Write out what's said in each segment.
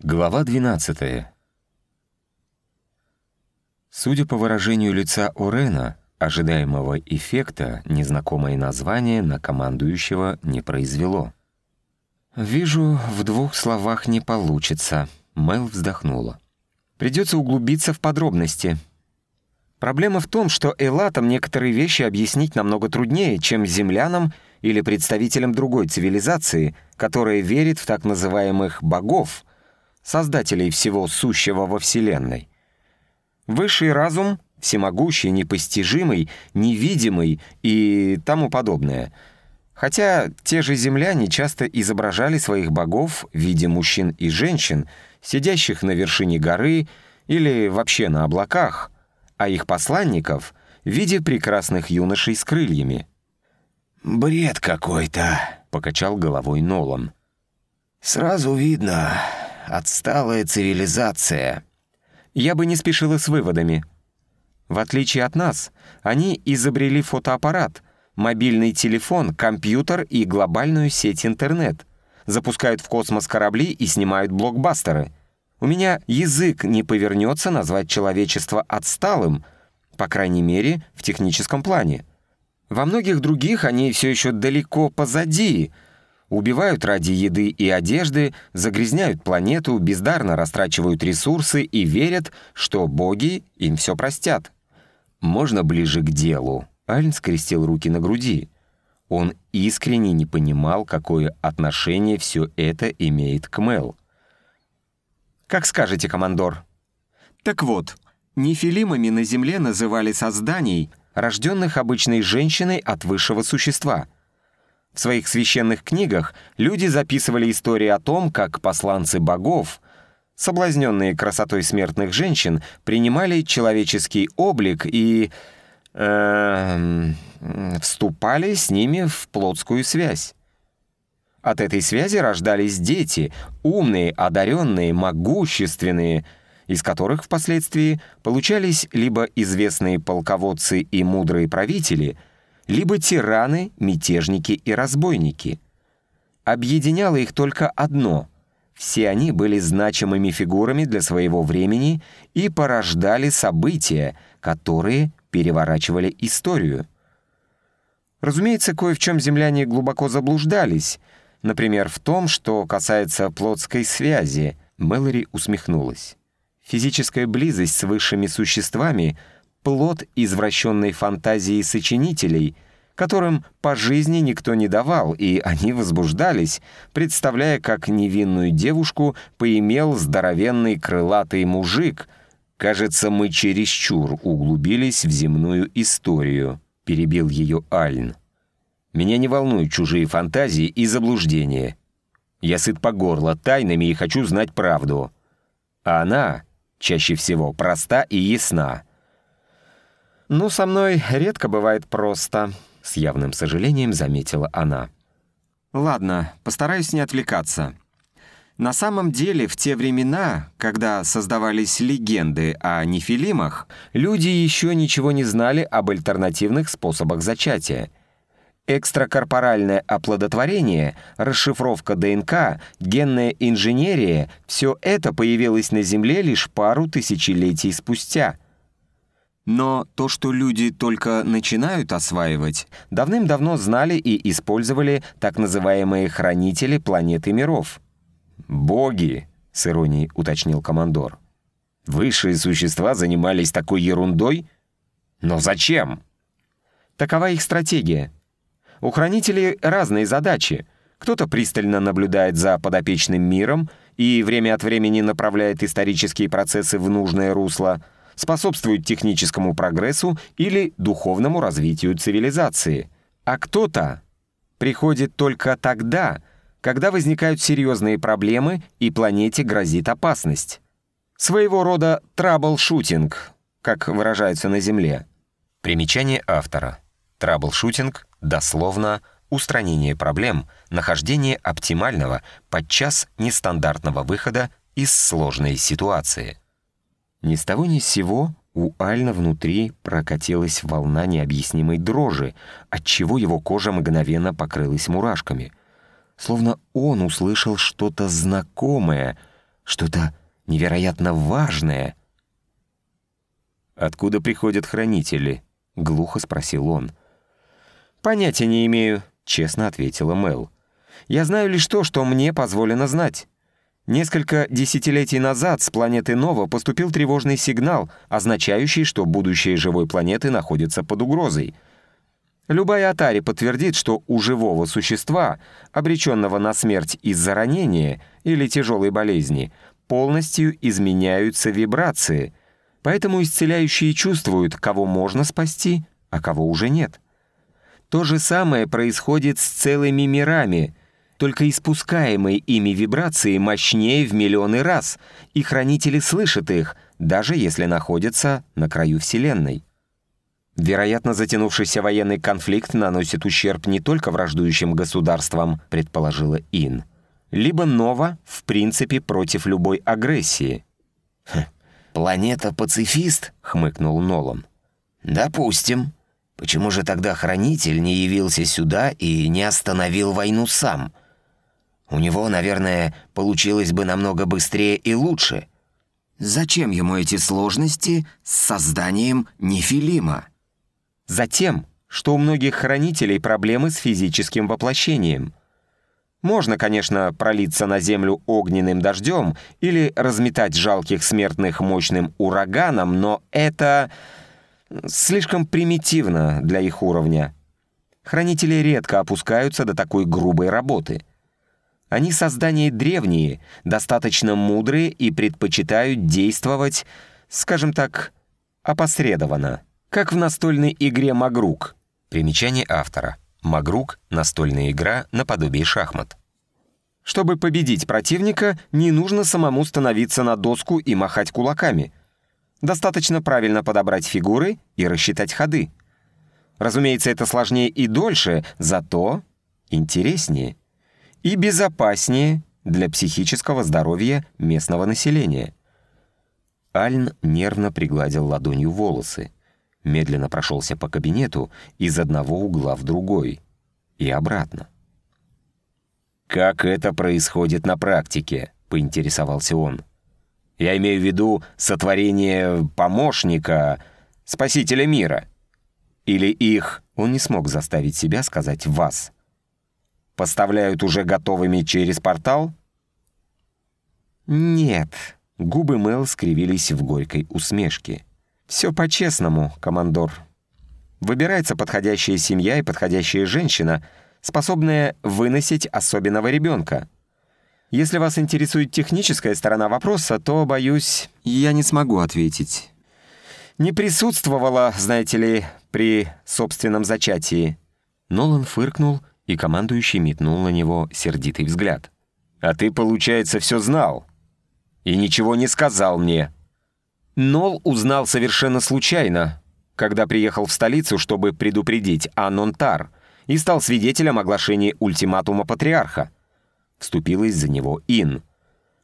Глава 12. Судя по выражению лица Орена, ожидаемого эффекта незнакомое название на командующего не произвело. «Вижу, в двух словах не получится», — Мэл вздохнула. «Придется углубиться в подробности. Проблема в том, что элатам некоторые вещи объяснить намного труднее, чем землянам или представителям другой цивилизации, которая верит в так называемых «богов», создателей всего сущего во Вселенной. Высший разум, всемогущий, непостижимый, невидимый и тому подобное. Хотя те же земляне часто изображали своих богов в виде мужчин и женщин, сидящих на вершине горы или вообще на облаках, а их посланников в виде прекрасных юношей с крыльями. «Бред какой-то», — покачал головой Нолан. «Сразу видно, отсталая цивилизация. Я бы не спешила с выводами. В отличие от нас, они изобрели фотоаппарат, мобильный телефон, компьютер и глобальную сеть интернет. Запускают в космос корабли и снимают блокбастеры. У меня язык не повернется назвать человечество отсталым, по крайней мере, в техническом плане. Во многих других они все еще далеко позади — Убивают ради еды и одежды, загрязняют планету, бездарно растрачивают ресурсы и верят, что боги им все простят. Можно ближе к делу. Альн скрестил руки на груди. Он искренне не понимал, какое отношение все это имеет к Мел. «Как скажете, командор». «Так вот, нефилимами на Земле называли созданий, рожденных обычной женщиной от высшего существа — в своих священных книгах люди записывали истории о том, как посланцы богов, соблазненные красотой смертных женщин, принимали человеческий облик и... Э, вступали с ними в плотскую связь. От этой связи рождались дети, умные, одаренные, могущественные, из которых впоследствии получались либо известные полководцы и мудрые правители — либо тираны, мятежники и разбойники. Объединяло их только одно — все они были значимыми фигурами для своего времени и порождали события, которые переворачивали историю. Разумеется, кое в чем земляне глубоко заблуждались, например, в том, что касается плотской связи, Мэлори усмехнулась. Физическая близость с высшими существами — плод извращенной фантазии сочинителей, которым по жизни никто не давал, и они возбуждались, представляя, как невинную девушку поимел здоровенный крылатый мужик. «Кажется, мы чересчур углубились в земную историю», — перебил ее Альн. «Меня не волнуют чужие фантазии и заблуждения. Я сыт по горло тайнами и хочу знать правду. А она, чаще всего, проста и ясна». «Ну, со мной редко бывает просто», — с явным сожалением заметила она. «Ладно, постараюсь не отвлекаться. На самом деле, в те времена, когда создавались легенды о нефилимах, люди еще ничего не знали об альтернативных способах зачатия. Экстракорпоральное оплодотворение, расшифровка ДНК, генная инженерия — все это появилось на Земле лишь пару тысячелетий спустя — но то, что люди только начинают осваивать, давным-давно знали и использовали так называемые хранители планеты миров. «Боги», — с иронией уточнил командор. «Высшие существа занимались такой ерундой? Но зачем?» Такова их стратегия. У хранителей разные задачи. Кто-то пристально наблюдает за подопечным миром и время от времени направляет исторические процессы в нужное русло — способствует техническому прогрессу или духовному развитию цивилизации. А кто-то приходит только тогда, когда возникают серьезные проблемы и планете грозит опасность. Своего рода troubleshooting, как выражаются на Земле. Примечание автора. Troubleshooting дословно устранение проблем, нахождение оптимального, подчас нестандартного выхода из сложной ситуации. Ни с того ни с сего у Альна внутри прокатилась волна необъяснимой дрожи, отчего его кожа мгновенно покрылась мурашками. Словно он услышал что-то знакомое, Что-то невероятно важное. «Откуда приходят хранители?» — глухо спросил он. «Понятия не имею», — честно ответила Мел. «Я знаю лишь то, что мне позволено знать. Несколько десятилетий назад с планеты Нова поступил тревожный сигнал, означающий, что будущее живой планеты находится под угрозой. Любая Атари подтвердит, что у живого существа, обреченного на смерть из-за ранения или тяжелой болезни, полностью изменяются вибрации, поэтому исцеляющие чувствуют, кого можно спасти, а кого уже нет. То же самое происходит с целыми мирами, только испускаемые ими вибрации мощнее в миллионы раз, и хранители слышат их, даже если находятся на краю Вселенной. Вероятно, затянувшийся военный конфликт наносит ущерб не только враждующим государствам, предположила Ин. Либо Нова, в принципе, против любой агрессии. Хм, «Планета-пацифист?» — хмыкнул Нолан. «Допустим. Почему же тогда Хранитель не явился сюда и не остановил войну сам? У него, наверное, получилось бы намного быстрее и лучше. Зачем ему эти сложности с созданием Нефилима? Затем, что у многих хранителей проблемы с физическим воплощением. Можно, конечно, пролиться на землю огненным дождем или разметать жалких смертных мощным ураганом, но это слишком примитивно для их уровня. Хранители редко опускаются до такой грубой работы. Они создания древние, достаточно мудрые и предпочитают действовать, скажем так, опосредованно, как в настольной игре «Магрук». Примечание автора. «Магрук» — настольная игра наподобие шахмат. Чтобы победить противника, не нужно самому становиться на доску и махать кулаками — Достаточно правильно подобрать фигуры и рассчитать ходы. Разумеется, это сложнее и дольше, зато интереснее и безопаснее для психического здоровья местного населения. Альн нервно пригладил ладонью волосы, медленно прошелся по кабинету из одного угла в другой и обратно. «Как это происходит на практике?» — поинтересовался он. Я имею в виду сотворение помощника, спасителя мира. Или их, он не смог заставить себя сказать «вас». Поставляют уже готовыми через портал? Нет. Губы Мэл скривились в горькой усмешке. Все по-честному, командор. Выбирается подходящая семья и подходящая женщина, способная выносить особенного ребенка. Если вас интересует техническая сторона вопроса, то, боюсь, я не смогу ответить. Не присутствовала, знаете ли, при собственном зачатии». Нолан фыркнул, и командующий метнул на него сердитый взгляд. «А ты, получается, все знал и ничего не сказал мне». Нол узнал совершенно случайно, когда приехал в столицу, чтобы предупредить Анонтар, и стал свидетелем оглашения ультиматума патриарха. Вступилась за него Ин.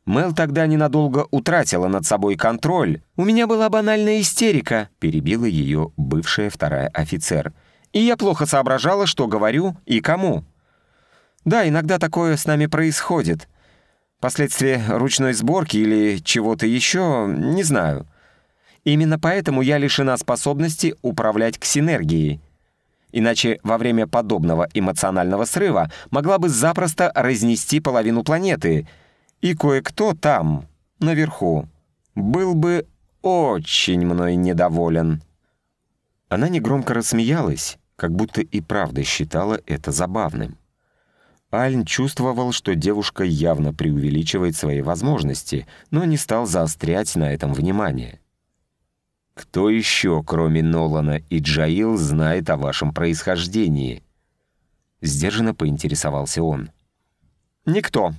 Мел тогда ненадолго утратила над собой контроль. «У меня была банальная истерика», — перебила ее бывшая вторая офицер. «И я плохо соображала, что говорю и кому». «Да, иногда такое с нами происходит. Последствия ручной сборки или чего-то еще, не знаю. Именно поэтому я лишена способности управлять ксинергией. Иначе во время подобного эмоционального срыва могла бы запросто разнести половину планеты. И кое-кто там, наверху, был бы очень мной недоволен. Она негромко рассмеялась, как будто и правда считала это забавным. Альн чувствовал, что девушка явно преувеличивает свои возможности, но не стал заострять на этом внимание. Кто еще, кроме Нолана и Джаил, знает о вашем происхождении?» Сдержанно поинтересовался он. «Никто.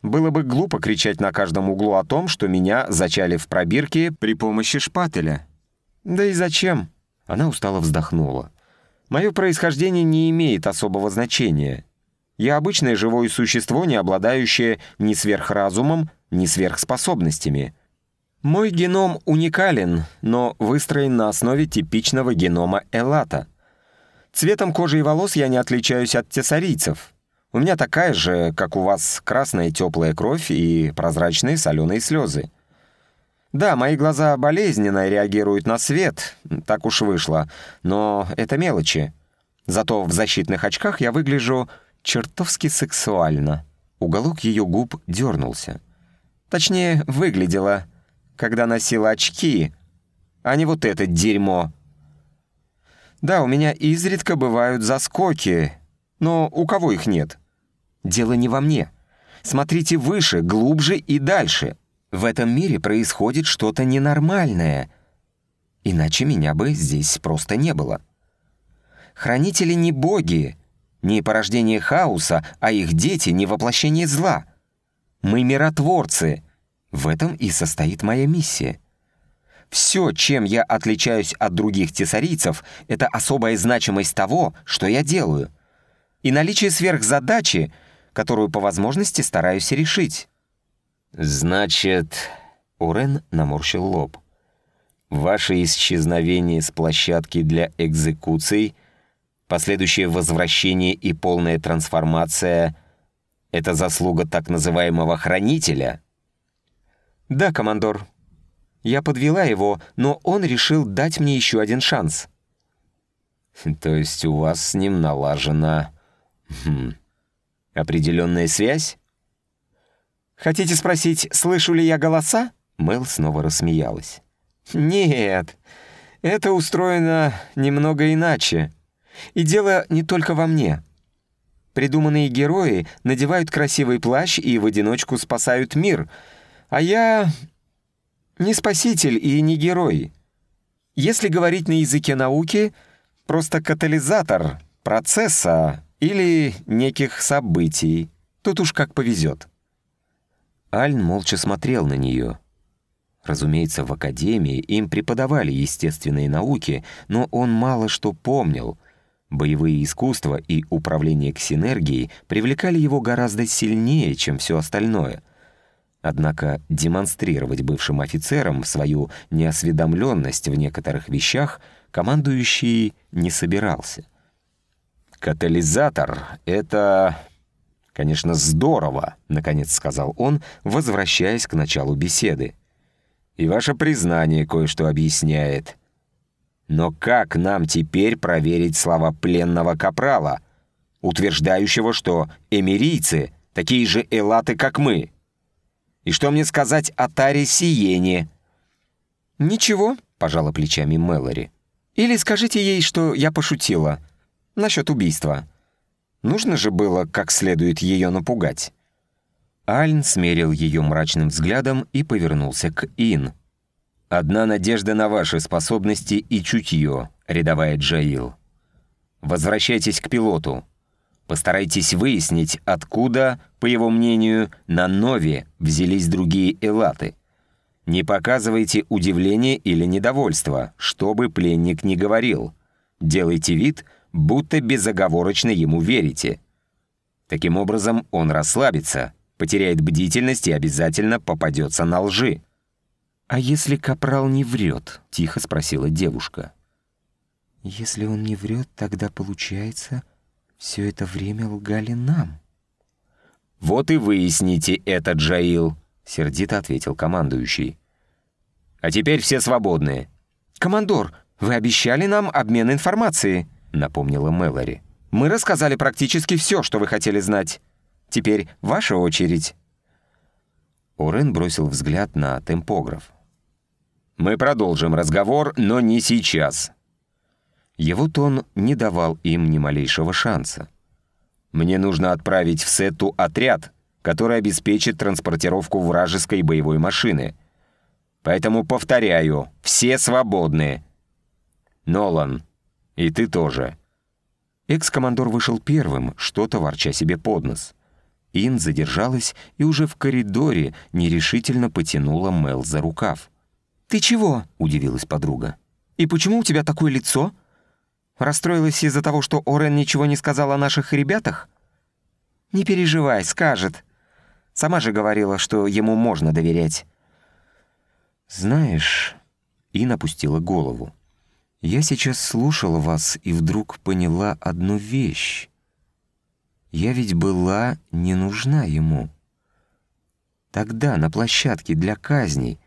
Было бы глупо кричать на каждом углу о том, что меня зачали в пробирке при помощи шпателя. Да и зачем?» Она устало вздохнула. «Мое происхождение не имеет особого значения. Я обычное живое существо, не обладающее ни сверхразумом, ни сверхспособностями». Мой геном уникален, но выстроен на основе типичного генома Элата. Цветом кожи и волос я не отличаюсь от тесарийцев. У меня такая же, как у вас, красная теплая кровь и прозрачные соленые слезы. Да, мои глаза болезненно реагируют на свет, так уж вышло, но это мелочи. Зато в защитных очках я выгляжу чертовски сексуально. Уголок ее губ дернулся. Точнее, выглядела, когда носила очки, а не вот это дерьмо. Да, у меня изредка бывают заскоки, но у кого их нет? Дело не во мне. Смотрите выше, глубже и дальше. В этом мире происходит что-то ненормальное. Иначе меня бы здесь просто не было. Хранители не боги, не порождение хаоса, а их дети не воплощение зла. Мы миротворцы. В этом и состоит моя миссия. Все, чем я отличаюсь от других тесарийцев, это особая значимость того, что я делаю. И наличие сверхзадачи, которую по возможности стараюсь решить. «Значит...» — Урен наморщил лоб. «Ваше исчезновение с площадки для экзекуций, последующее возвращение и полная трансформация — это заслуга так называемого хранителя?» «Да, командор. Я подвела его, но он решил дать мне еще один шанс». «То есть у вас с ним налажена... Хм, определенная связь?» «Хотите спросить, слышу ли я голоса?» Мэл снова рассмеялась. «Нет, это устроено немного иначе. И дело не только во мне. Придуманные герои надевают красивый плащ и в одиночку спасают мир, а я не спаситель и не герой. Если говорить на языке науки, просто катализатор процесса или неких событий. Тут уж как повезет. Альн молча смотрел на нее. Разумеется, в академии им преподавали естественные науки, но он мало что помнил. Боевые искусства и управление ксинергией привлекали его гораздо сильнее, чем все остальное. Однако демонстрировать бывшим офицерам свою неосведомленность в некоторых вещах командующий не собирался. «Катализатор — это «Конечно, здорово», — наконец сказал он, возвращаясь к началу беседы. «И ваше признание кое-что объясняет. Но как нам теперь проверить слова пленного капрала, утверждающего, что эмирийцы — такие же элаты, как мы? И что мне сказать о Таре Сиене?» «Ничего», — пожала плечами Мэлори. «Или скажите ей, что я пошутила. Насчет убийства». Нужно же было как следует ее напугать. Альн смерил ее мрачным взглядом и повернулся к Ин. «Одна надежда на ваши способности и чутье, рядовая Джаил. Возвращайтесь к пилоту. Постарайтесь выяснить, откуда, по его мнению, на Нове взялись другие элаты. Не показывайте удивление или недовольство, что бы пленник ни говорил. Делайте вид, будто безоговорочно ему верите. Таким образом, он расслабится, потеряет бдительность и обязательно попадется на лжи. «А если капрал не врет?» — тихо спросила девушка. «Если он не врет, тогда получается, все это время лгали нам». «Вот и выясните это, Джаил», — сердито ответил командующий. «А теперь все свободны». «Командор, вы обещали нам обмен информацией», — напомнила Мэлори. «Мы рассказали практически все, что вы хотели знать. Теперь ваша очередь». Орен бросил взгляд на темпограф. «Мы продолжим разговор, но не сейчас». Его тон не давал им ни малейшего шанса. «Мне нужно отправить в Сетту отряд, который обеспечит транспортировку вражеской боевой машины. Поэтому повторяю, все свободны. Нолан, и ты тоже». Экс-командор вышел первым, что-то ворча себе под нос. Ин задержалась и уже в коридоре нерешительно потянула Мел за рукав. «Ты чего?» — удивилась подруга. «И почему у тебя такое лицо? Расстроилась из-за того, что Орен ничего не сказал о наших ребятах? Не переживай, скажет. Сама же говорила, что ему можно доверять». «Знаешь...» — Ин опустила голову. Я сейчас слушала вас и вдруг поняла одну вещь. Я ведь была не нужна ему. Тогда, на площадке для казней,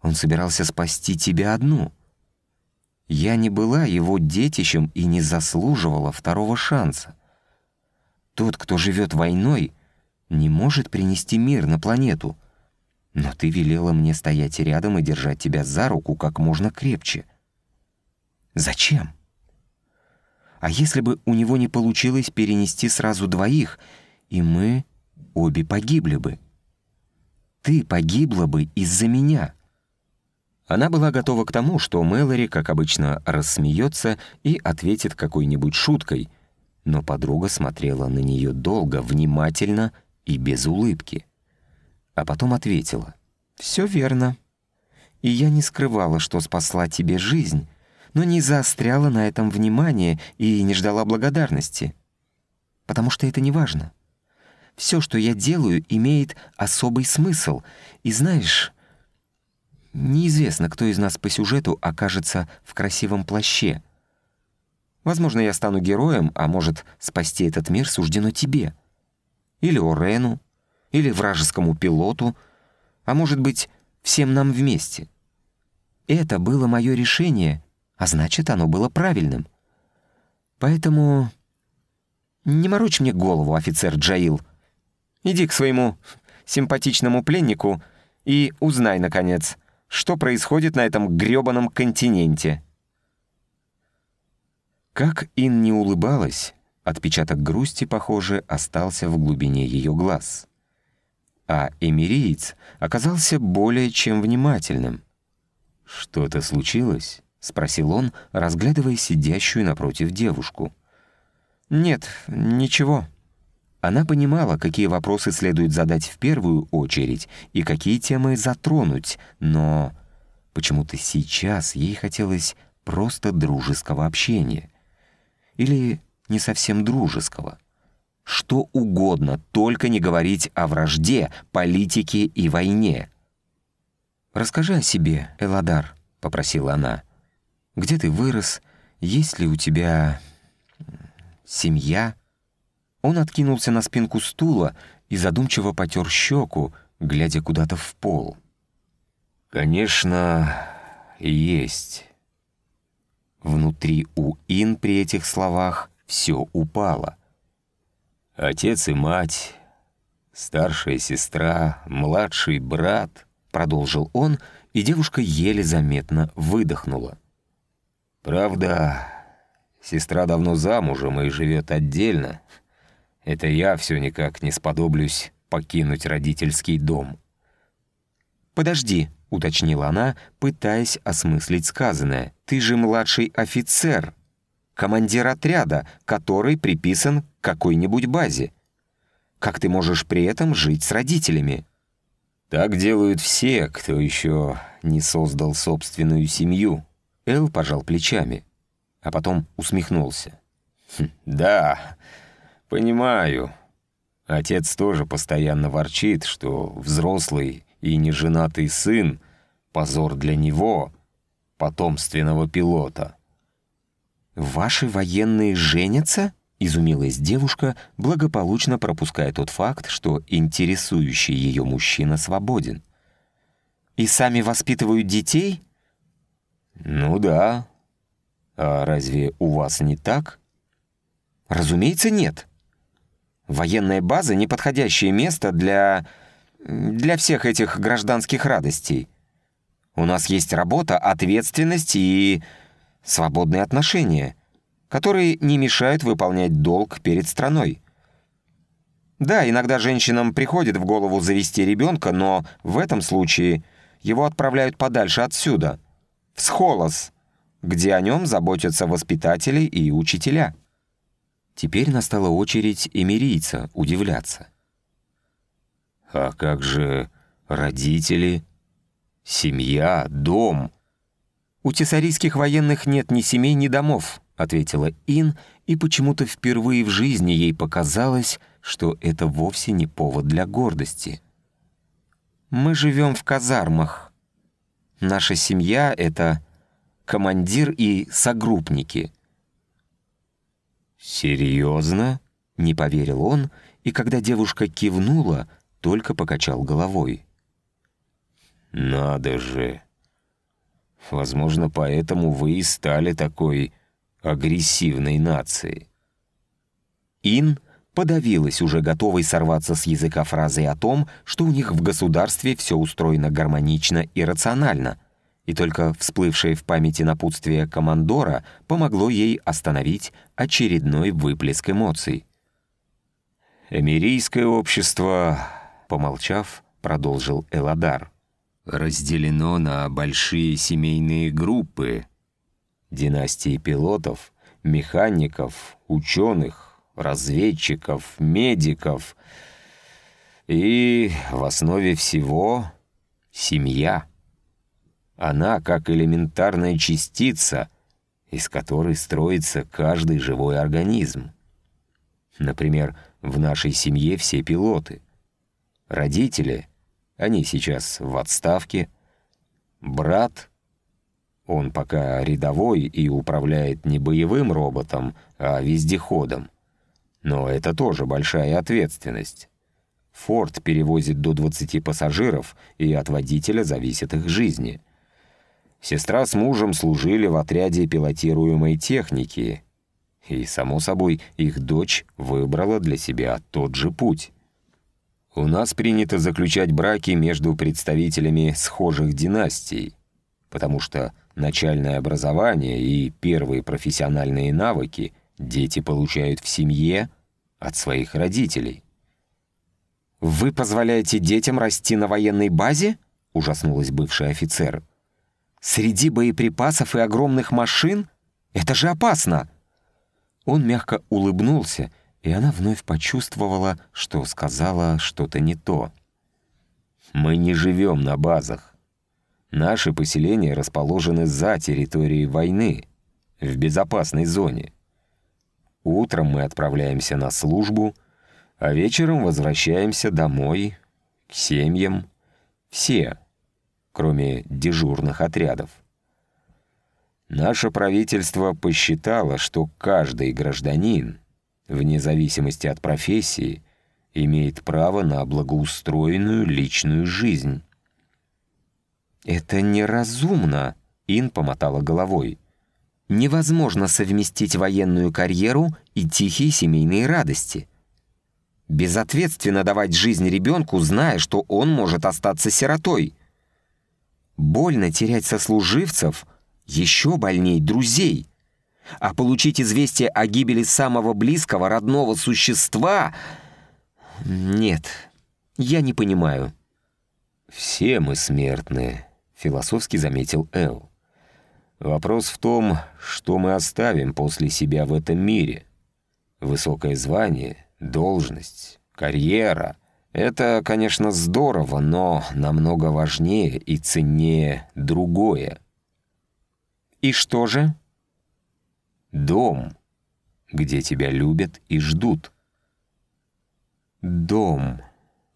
он собирался спасти тебя одну. Я не была его детищем и не заслуживала второго шанса. Тот, кто живет войной, не может принести мир на планету. Но ты велела мне стоять рядом и держать тебя за руку как можно крепче. Зачем? А если бы у него не получилось перенести сразу двоих, и мы обе погибли бы? Ты погибла бы из-за меня». Она была готова к тому, что Мэлори, как обычно, рассмеется и ответит какой-нибудь шуткой, но подруга смотрела на нее долго, внимательно и без улыбки. А потом ответила. «Все верно. И я не скрывала, что спасла тебе жизнь, но не заостряла на этом внимание и не ждала благодарности. Потому что это не важно. Все, что я делаю, имеет особый смысл. И знаешь, неизвестно, кто из нас по сюжету окажется в красивом плаще. Возможно, я стану героем, а может, спасти этот мир суждено тебе. Или Орену, или вражескому пилоту, а может быть, всем нам вместе. Это было мое решение, а значит, оно было правильным. Поэтому не морочь мне голову, офицер Джаил. Иди к своему симпатичному пленнику и узнай, наконец, что происходит на этом грёбаном континенте». Как Ин не улыбалась, отпечаток грусти, похоже, остался в глубине ее глаз. А эмириец оказался более чем внимательным. «Что-то случилось?» — спросил он, разглядывая сидящую напротив девушку. «Нет, ничего». Она понимала, какие вопросы следует задать в первую очередь и какие темы затронуть, но почему-то сейчас ей хотелось просто дружеского общения. Или не совсем дружеского. Что угодно, только не говорить о вражде, политике и войне. «Расскажи о себе, Эладар», — попросила она. Где ты вырос? Есть ли у тебя семья?» Он откинулся на спинку стула и задумчиво потер щеку, глядя куда-то в пол. «Конечно, есть». Внутри у Ин при этих словах все упало. «Отец и мать, старшая сестра, младший брат», — продолжил он, и девушка еле заметно выдохнула. Правда, сестра давно замужем и живет отдельно. Это я все никак не сподоблюсь покинуть родительский дом. «Подожди», — уточнила она, пытаясь осмыслить сказанное. «Ты же младший офицер, командир отряда, который приписан к какой-нибудь базе. Как ты можешь при этом жить с родителями?» «Так делают все, кто еще не создал собственную семью», Эл пожал плечами, а потом усмехнулся. «Хм, «Да, понимаю. Отец тоже постоянно ворчит, что взрослый и неженатый сын — позор для него, потомственного пилота». «Ваши военные женятся?» — изумилась девушка, благополучно пропуская тот факт, что интересующий ее мужчина свободен. «И сами воспитывают детей?» «Ну да. А разве у вас не так?» «Разумеется, нет. Военная база — неподходящее место для... для всех этих гражданских радостей. У нас есть работа, ответственность и свободные отношения, которые не мешают выполнять долг перед страной. Да, иногда женщинам приходит в голову завести ребенка, но в этом случае его отправляют подальше отсюда — в Схолос, где о нем заботятся воспитатели и учителя. Теперь настала очередь эмирийца удивляться. «А как же родители, семья, дом?» «У тессарийских военных нет ни семей, ни домов», — ответила Ин, и почему-то впервые в жизни ей показалось, что это вовсе не повод для гордости. «Мы живем в казармах, Наша семья — это командир и согруппники». «Серьезно?» — Не поверил он, и когда девушка кивнула, только покачал головой. «Надо же! Возможно, поэтому вы и стали такой агрессивной нацией». Ин подавилась, уже готовой сорваться с языка фразой о том, что у них в государстве все устроено гармонично и рационально, и только всплывшее в памяти напутствие командора помогло ей остановить очередной выплеск эмоций. «Эмирийское общество», — помолчав, продолжил Эладар, «разделено на большие семейные группы, династии пилотов, механиков, ученых, разведчиков, медиков. И в основе всего — семья. Она как элементарная частица, из которой строится каждый живой организм. Например, в нашей семье все пилоты. Родители, они сейчас в отставке. Брат, он пока рядовой и управляет не боевым роботом, а вездеходом. Но это тоже большая ответственность. Форд перевозит до 20 пассажиров, и от водителя зависит их жизни. Сестра с мужем служили в отряде пилотируемой техники, и, само собой, их дочь выбрала для себя тот же путь. У нас принято заключать браки между представителями схожих династий, потому что начальное образование и первые профессиональные навыки дети получают в семье от своих родителей. «Вы позволяете детям расти на военной базе?» — ужаснулась бывший офицер. «Среди боеприпасов и огромных машин? Это же опасно!» Он мягко улыбнулся, и она вновь почувствовала, что сказала что-то не то. «Мы не живем на базах. Наши поселения расположены за территорией войны, в безопасной зоне. Утром мы отправляемся на службу, а вечером возвращаемся домой, к семьям. Все, кроме дежурных отрядов. Наше правительство посчитало, что каждый гражданин, вне зависимости от профессии, имеет право на благоустроенную личную жизнь. «Это неразумно», — Ин помотала головой невозможно совместить военную карьеру и тихие семейные радости. Безответственно давать жизнь ребенку, зная, что он может остаться сиротой. Больно терять сослуживцев, еще больней друзей. А получить известие о гибели самого близкого родного существа... Нет, я не понимаю. «Все мы смертны», — философски заметил Эл. Вопрос в том, что мы оставим после себя в этом мире. Высокое звание, должность, карьера — это, конечно, здорово, но намного важнее и ценнее другое. И что же? Дом, где тебя любят и ждут. Дом.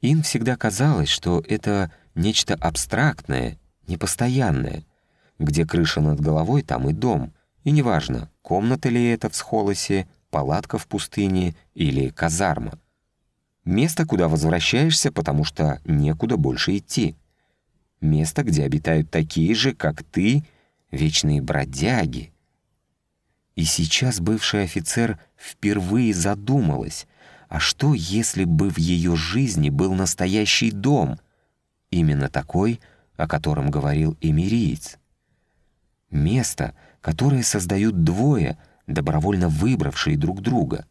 Им всегда казалось, что это нечто абстрактное, непостоянное — где крыша над головой, там и дом. И неважно, комната ли это в Схолосе, палатка в пустыне или казарма. Место, куда возвращаешься, потому что некуда больше идти. Место, где обитают такие же, как ты, вечные бродяги. И сейчас бывший офицер впервые задумалась, а что, если бы в ее жизни был настоящий дом, именно такой, о котором говорил эмириец? Место, которое создают двое, добровольно выбравшие друг друга.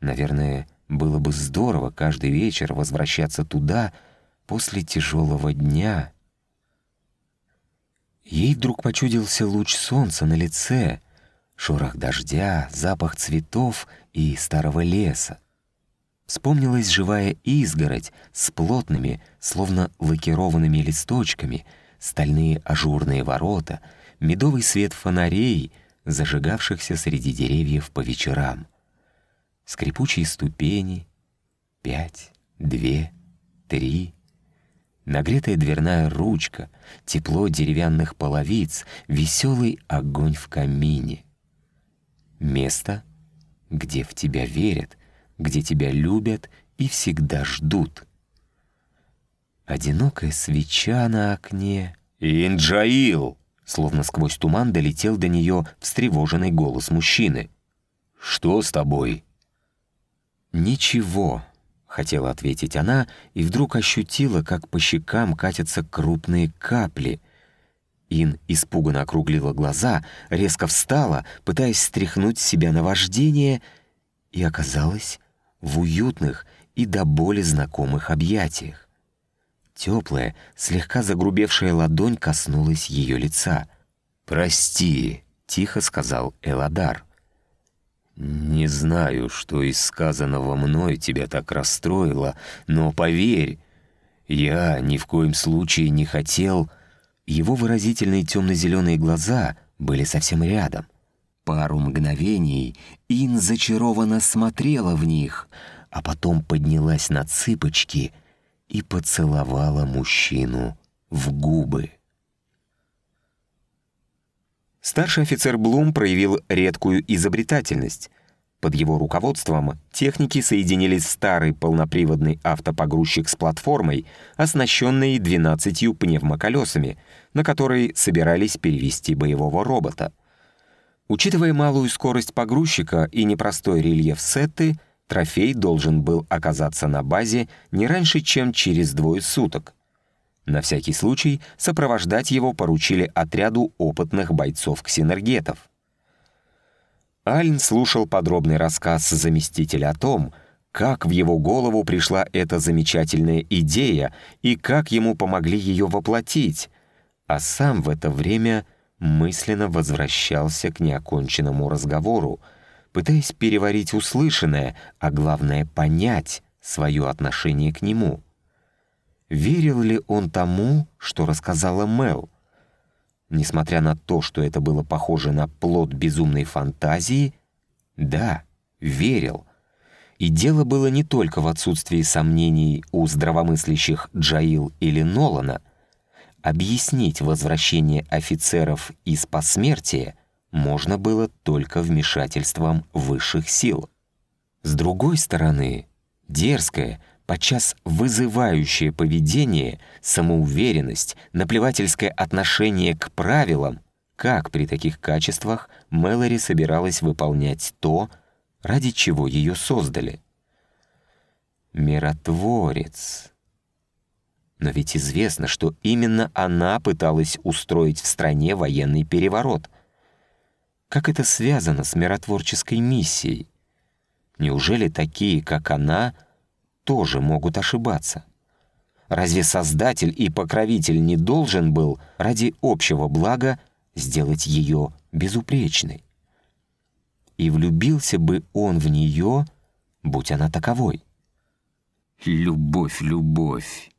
Наверное, было бы здорово каждый вечер возвращаться туда после тяжелого дня. Ей вдруг почудился луч солнца на лице, шорох дождя, запах цветов и старого леса. Вспомнилась живая изгородь с плотными, словно лакированными листочками, стальные ажурные ворота — медовый свет фонарей, зажигавшихся среди деревьев по вечерам. Скрипучие ступени, пять, две, три. Нагретая дверная ручка, тепло деревянных половиц, веселый огонь в камине. Место, где в тебя верят, где тебя любят и всегда ждут. Одинокая свеча на окне. «Инджаил!» Словно сквозь туман долетел до нее встревоженный голос мужчины. «Что с тобой?» «Ничего», — хотела ответить она, и вдруг ощутила, как по щекам катятся крупные капли. Ин испуганно округлила глаза, резко встала, пытаясь стряхнуть с себя наваждение, и оказалась в уютных и до боли знакомых объятиях. Теплая, слегка загрубевшая ладонь коснулась ее лица. «Прости», — тихо сказал Эладар. «Не знаю, что из сказанного мной тебя так расстроило, но поверь, я ни в коем случае не хотел...» Его выразительные темно-зеленые глаза были совсем рядом. Пару мгновений Ин зачарованно смотрела в них, а потом поднялась на цыпочки — и поцеловала мужчину в губы. Старший офицер Блум проявил редкую изобретательность. Под его руководством техники соединили старый полноприводный автопогрузчик с платформой, оснащенной 12 пневмоколесами, на которой собирались перевести боевого робота. Учитывая малую скорость погрузчика и непростой рельеф Сетты, Трофей должен был оказаться на базе не раньше, чем через двое суток. На всякий случай сопровождать его поручили отряду опытных бойцов-ксенергетов. Ален слушал подробный рассказ заместителя о том, как в его голову пришла эта замечательная идея и как ему помогли ее воплотить, а сам в это время мысленно возвращался к неоконченному разговору — пытаясь переварить услышанное, а главное — понять свое отношение к нему. Верил ли он тому, что рассказала Мел? Несмотря на то, что это было похоже на плод безумной фантазии, да, верил. И дело было не только в отсутствии сомнений у здравомыслящих Джаил или Нолана. Объяснить возвращение офицеров из посмертия — можно было только вмешательством высших сил. С другой стороны, дерзкое, подчас вызывающее поведение, самоуверенность, наплевательское отношение к правилам, как при таких качествах Мэлори собиралась выполнять то, ради чего ее создали. Миротворец. Но ведь известно, что именно она пыталась устроить в стране военный переворот — как это связано с миротворческой миссией? Неужели такие, как она, тоже могут ошибаться? Разве Создатель и Покровитель не должен был ради общего блага сделать ее безупречной? И влюбился бы он в нее, будь она таковой. «Любовь, любовь,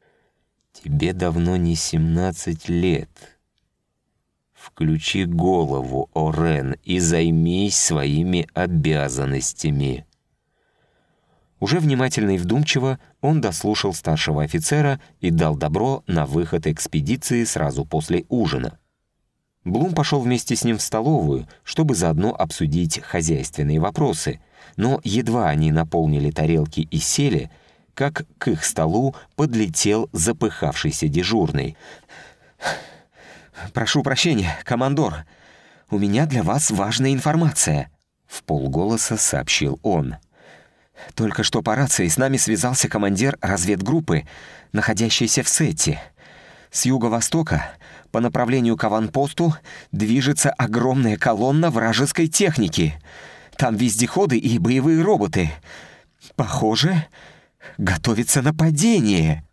тебе давно не семнадцать лет», Включи голову, Орен, и займись своими обязанностями». Уже внимательно и вдумчиво он дослушал старшего офицера и дал добро на выход экспедиции сразу после ужина. Блум пошел вместе с ним в столовую, чтобы заодно обсудить хозяйственные вопросы, но едва они наполнили тарелки и сели, как к их столу подлетел запыхавшийся дежурный. «Прошу прощения, командор. У меня для вас важная информация», — в полголоса сообщил он. «Только что по рации с нами связался командир разведгруппы, находящейся в Сетте. С юго-востока по направлению к аванпосту движется огромная колонна вражеской техники. Там вездеходы и боевые роботы. Похоже, готовится нападение».